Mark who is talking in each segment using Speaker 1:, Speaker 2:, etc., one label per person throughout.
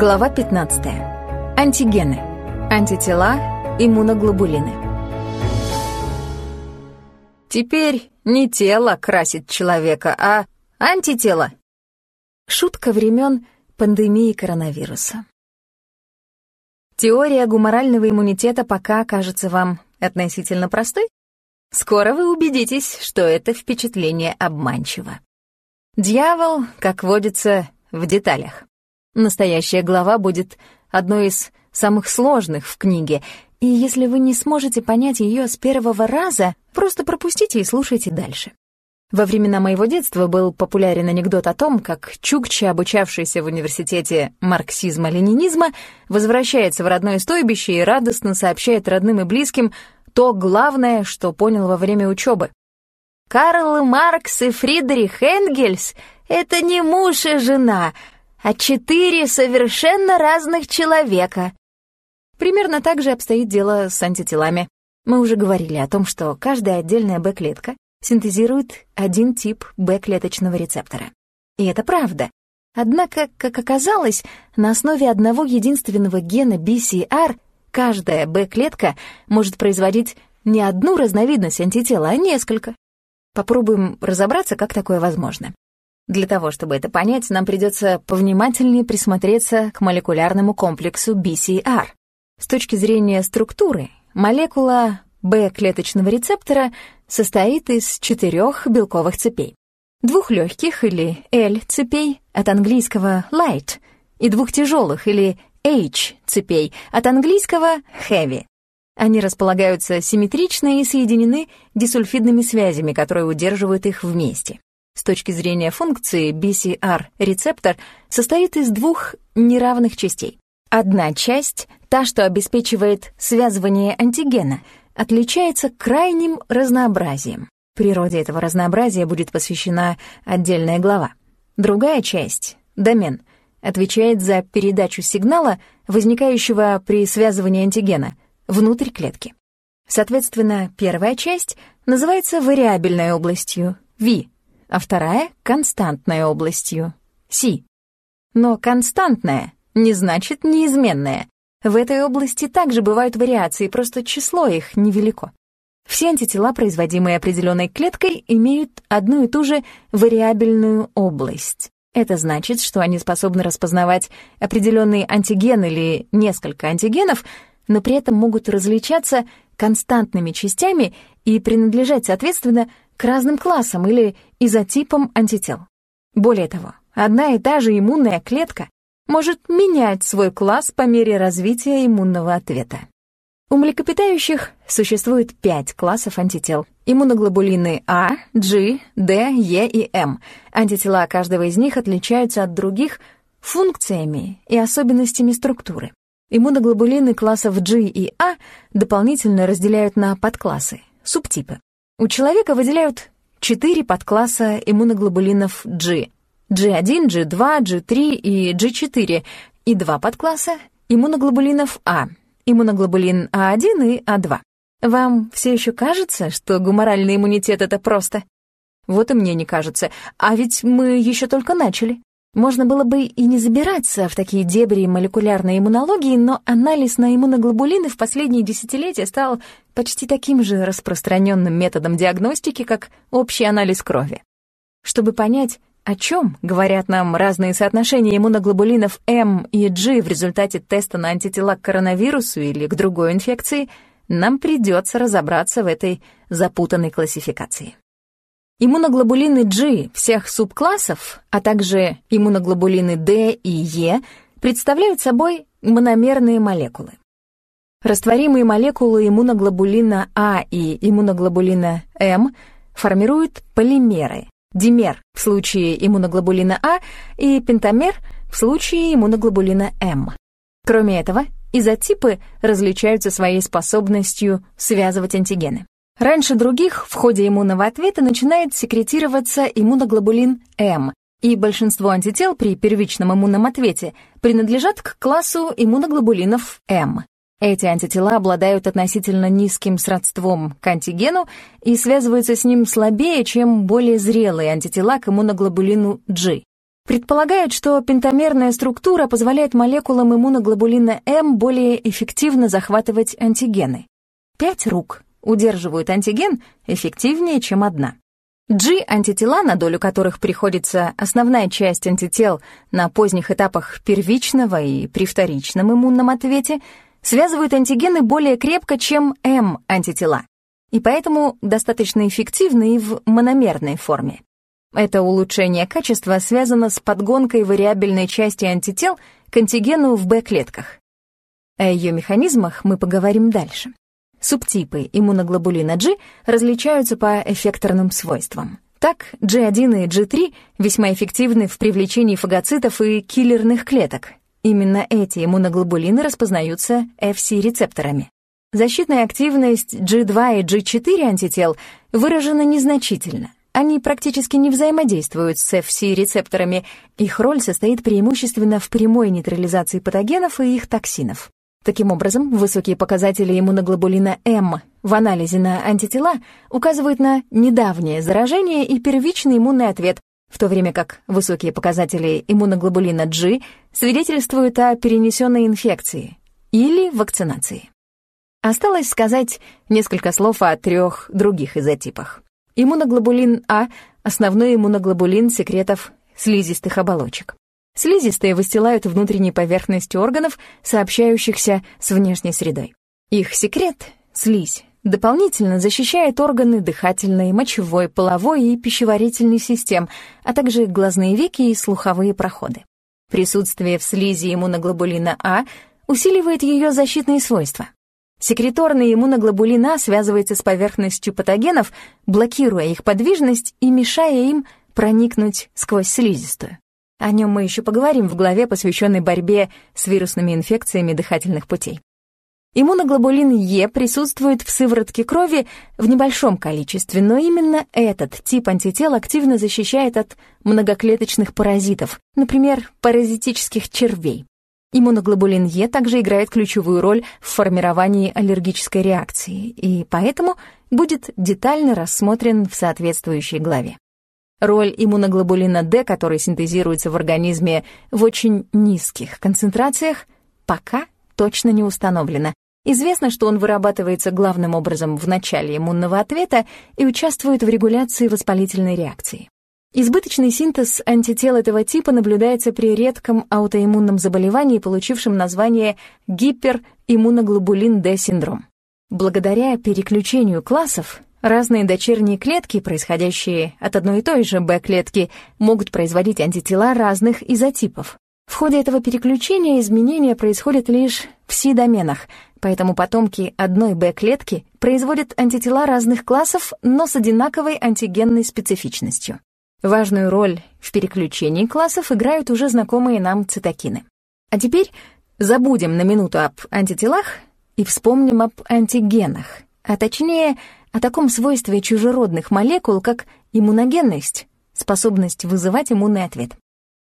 Speaker 1: Глава 15. Антигены. Антитела, иммуноглобулины. Теперь не тело красит человека, а антитело. Шутка времен пандемии коронавируса. Теория гуморального иммунитета пока кажется вам относительно простой? Скоро вы убедитесь, что это впечатление обманчиво. Дьявол, как водится, в деталях. Настоящая глава будет одной из самых сложных в книге, и если вы не сможете понять ее с первого раза, просто пропустите и слушайте дальше. Во времена моего детства был популярен анекдот о том, как Чукча, обучавшийся в университете марксизма-ленинизма, возвращается в родное стойбище и радостно сообщает родным и близким то главное, что понял во время учебы. Карл Маркс и Фридрих Энгельс — это не муж и жена, а четыре совершенно разных человека. Примерно так же обстоит дело с антителами. Мы уже говорили о том, что каждая отдельная Б-клетка синтезирует один тип Б-клеточного рецептора. И это правда. Однако, как оказалось, на основе одного единственного гена BCR каждая Б-клетка может производить не одну разновидность антитела, а несколько. Попробуем разобраться, как такое возможно. Для того, чтобы это понять, нам придется повнимательнее присмотреться к молекулярному комплексу BCR. С точки зрения структуры, молекула Б-клеточного рецептора состоит из четырех белковых цепей. Двух легких или L-цепей от английского light и двух тяжелых или H-цепей от английского heavy. Они располагаются симметрично и соединены дисульфидными связями, которые удерживают их вместе. С точки зрения функции BCR-рецептор состоит из двух неравных частей. Одна часть, та, что обеспечивает связывание антигена, отличается крайним разнообразием. Природе этого разнообразия будет посвящена отдельная глава. Другая часть, домен, отвечает за передачу сигнала, возникающего при связывании антигена, внутрь клетки. Соответственно, первая часть называется вариабельной областью, V, а вторая — константной областью, Си. Но константная не значит неизменная. В этой области также бывают вариации, просто число их невелико. Все антитела, производимые определенной клеткой, имеют одну и ту же вариабельную область. Это значит, что они способны распознавать определенный антиген или несколько антигенов, но при этом могут различаться константными частями и принадлежать, соответственно, к разным классам или изотипам антител. Более того, одна и та же иммунная клетка может менять свой класс по мере развития иммунного ответа. У млекопитающих существует пять классов антител. Иммуноглобулины А, G, D, E и M. Антитела каждого из них отличаются от других функциями и особенностями структуры. Иммуноглобулины классов G и A дополнительно разделяют на подклассы, субтипы. У человека выделяют четыре подкласса иммуноглобулинов G — G1, G2, G3 и G4, и два подкласса иммуноглобулинов А — иммуноглобулин А1 и А2. Вам все еще кажется, что гуморальный иммунитет — это просто? Вот и мне не кажется, а ведь мы еще только начали. Можно было бы и не забираться в такие дебри молекулярной иммунологии, но анализ на иммуноглобулины в последние десятилетия стал почти таким же распространенным методом диагностики, как общий анализ крови. Чтобы понять, о чем говорят нам разные соотношения иммуноглобулинов М и G в результате теста на антитела к коронавирусу или к другой инфекции, нам придется разобраться в этой запутанной классификации. Иммуноглобулины G всех субклассов, а также иммуноглобулины D и E представляют собой мономерные молекулы. Растворимые молекулы иммуноглобулина А и иммуноглобулина М формируют полимеры, димер в случае иммуноглобулина А и пентамер в случае иммуноглобулина М. Кроме этого, изотипы различаются своей способностью связывать антигены. Раньше других в ходе иммунного ответа начинает секретироваться иммуноглобулин М, и большинство антител при первичном иммунном ответе принадлежат к классу иммуноглобулинов М. Эти антитела обладают относительно низким сродством к антигену и связываются с ним слабее, чем более зрелые антитела к иммуноглобулину G. предполагают, что пентамерная структура позволяет молекулам иммуноглобулина М более эффективно захватывать антигены. Пять рук удерживают антиген эффективнее, чем одна. G-антитела, на долю которых приходится основная часть антител на поздних этапах первичного и при вторичном иммунном ответе, связывают антигены более крепко, чем M-антитела, и поэтому достаточно эффективны и в мономерной форме. Это улучшение качества связано с подгонкой вариабельной части антител к антигену в Б-клетках. О ее механизмах мы поговорим дальше. Субтипы иммуноглобулина G различаются по эффекторным свойствам. Так, G1 и G3 весьма эффективны в привлечении фагоцитов и киллерных клеток. Именно эти иммуноглобулины распознаются FC-рецепторами. Защитная активность G2 и G4 антител выражена незначительно. Они практически не взаимодействуют с FC-рецепторами, их роль состоит преимущественно в прямой нейтрализации патогенов и их токсинов. Таким образом, высокие показатели иммуноглобулина М в анализе на антитела указывают на недавнее заражение и первичный иммунный ответ, в то время как высокие показатели иммуноглобулина G свидетельствуют о перенесенной инфекции или вакцинации. Осталось сказать несколько слов о трех других изотипах. Иммуноглобулин А — основной иммуноглобулин секретов слизистых оболочек. Слизистые выстилают внутренней поверхность органов, сообщающихся с внешней средой. Их секрет — слизь дополнительно защищает органы дыхательной, мочевой, половой и пищеварительной систем, а также глазные веки и слуховые проходы. Присутствие в слизи иммуноглобулина А усиливает ее защитные свойства. Секреторный иммуноглобулин А связывается с поверхностью патогенов, блокируя их подвижность и мешая им проникнуть сквозь слизистую. О нем мы еще поговорим в главе, посвященной борьбе с вирусными инфекциями дыхательных путей. Иммуноглобулин Е присутствует в сыворотке крови в небольшом количестве, но именно этот тип антител активно защищает от многоклеточных паразитов, например, паразитических червей. Иммуноглобулин Е также играет ключевую роль в формировании аллергической реакции и поэтому будет детально рассмотрен в соответствующей главе. Роль иммуноглобулина D, который синтезируется в организме в очень низких концентрациях, пока точно не установлена. Известно, что он вырабатывается главным образом в начале иммунного ответа и участвует в регуляции воспалительной реакции. Избыточный синтез антител этого типа наблюдается при редком аутоиммунном заболевании, получившем название гипериммуноглобулин D-синдром. Благодаря переключению классов Разные дочерние клетки, происходящие от одной и той же Б-клетки, могут производить антитела разных изотипов. В ходе этого переключения изменения происходят лишь в Си-доменах, поэтому потомки одной Б-клетки производят антитела разных классов, но с одинаковой антигенной специфичностью. Важную роль в переключении классов играют уже знакомые нам цитокины. А теперь забудем на минуту об антителах и вспомним об антигенах, а точнее — о таком свойстве чужеродных молекул, как иммуногенность, способность вызывать иммунный ответ.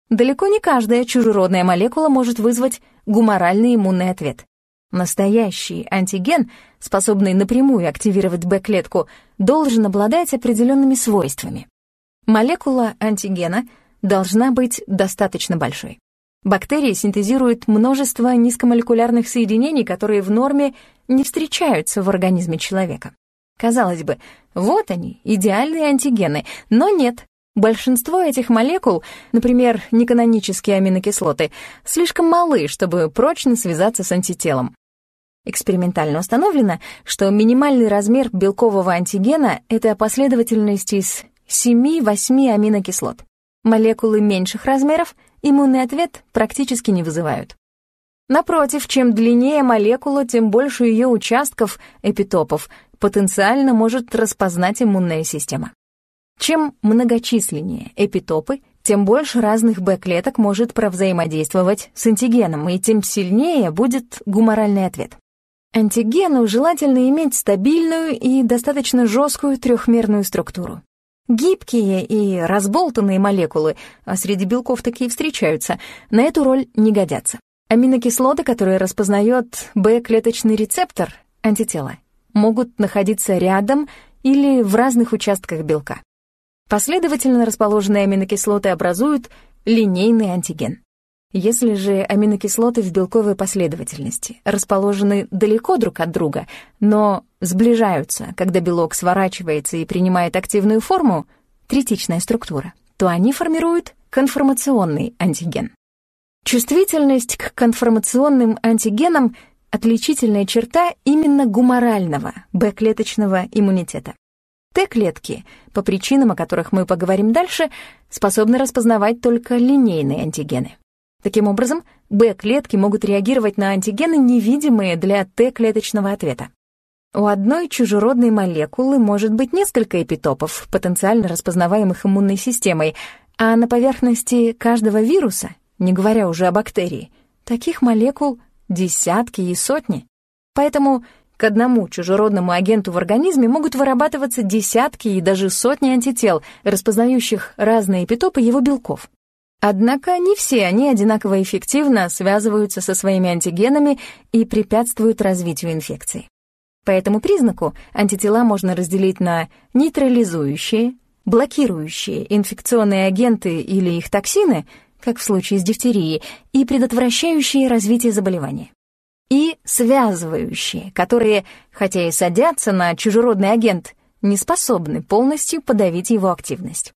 Speaker 1: Далеко не каждая чужеродная молекула может вызвать гуморальный иммунный ответ. Настоящий антиген, способный напрямую активировать Б-клетку, должен обладать определенными свойствами. Молекула антигена должна быть достаточно большой. Бактерии синтезируют множество низкомолекулярных соединений, которые в норме не встречаются в организме человека. Казалось бы, вот они, идеальные антигены, но нет. Большинство этих молекул, например, неканонические аминокислоты, слишком малы, чтобы прочно связаться с антителом. Экспериментально установлено, что минимальный размер белкового антигена — это последовательность из 7-8 аминокислот. Молекулы меньших размеров иммунный ответ практически не вызывают. Напротив, чем длиннее молекула, тем больше ее участков, эпитопов, потенциально может распознать иммунная система. Чем многочисленнее эпитопы, тем больше разных Б-клеток может провзаимодействовать с антигеном, и тем сильнее будет гуморальный ответ. Антигену желательно иметь стабильную и достаточно жесткую трехмерную структуру. Гибкие и разболтанные молекулы, а среди белков такие встречаются, на эту роль не годятся. Аминокислоты, которые распознает Б-клеточный рецептор, антитела, могут находиться рядом или в разных участках белка. Последовательно расположенные аминокислоты образуют линейный антиген. Если же аминокислоты в белковой последовательности расположены далеко друг от друга, но сближаются, когда белок сворачивается и принимает активную форму, третичная структура, то они формируют конформационный антиген. Чувствительность к конформационным антигенам — отличительная черта именно гуморального Б-клеточного иммунитета. Т-клетки, по причинам, о которых мы поговорим дальше, способны распознавать только линейные антигены. Таким образом, Б-клетки могут реагировать на антигены, невидимые для Т-клеточного ответа. У одной чужеродной молекулы может быть несколько эпитопов, потенциально распознаваемых иммунной системой, а на поверхности каждого вируса, не говоря уже о бактерии, таких молекул десятки и сотни. Поэтому к одному чужеродному агенту в организме могут вырабатываться десятки и даже сотни антител, распознающих разные эпитопы его белков. Однако не все они одинаково эффективно связываются со своими антигенами и препятствуют развитию инфекции. По этому признаку антитела можно разделить на нейтрализующие, блокирующие инфекционные агенты или их токсины, как в случае с дифтерией, и предотвращающие развитие заболевания. И связывающие, которые, хотя и садятся на чужеродный агент, не способны полностью подавить его активность.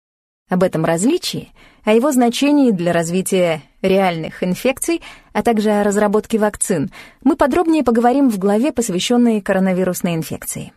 Speaker 1: Об этом различии, о его значении для развития реальных инфекций, а также о разработке вакцин, мы подробнее поговорим в главе, посвященной коронавирусной инфекции.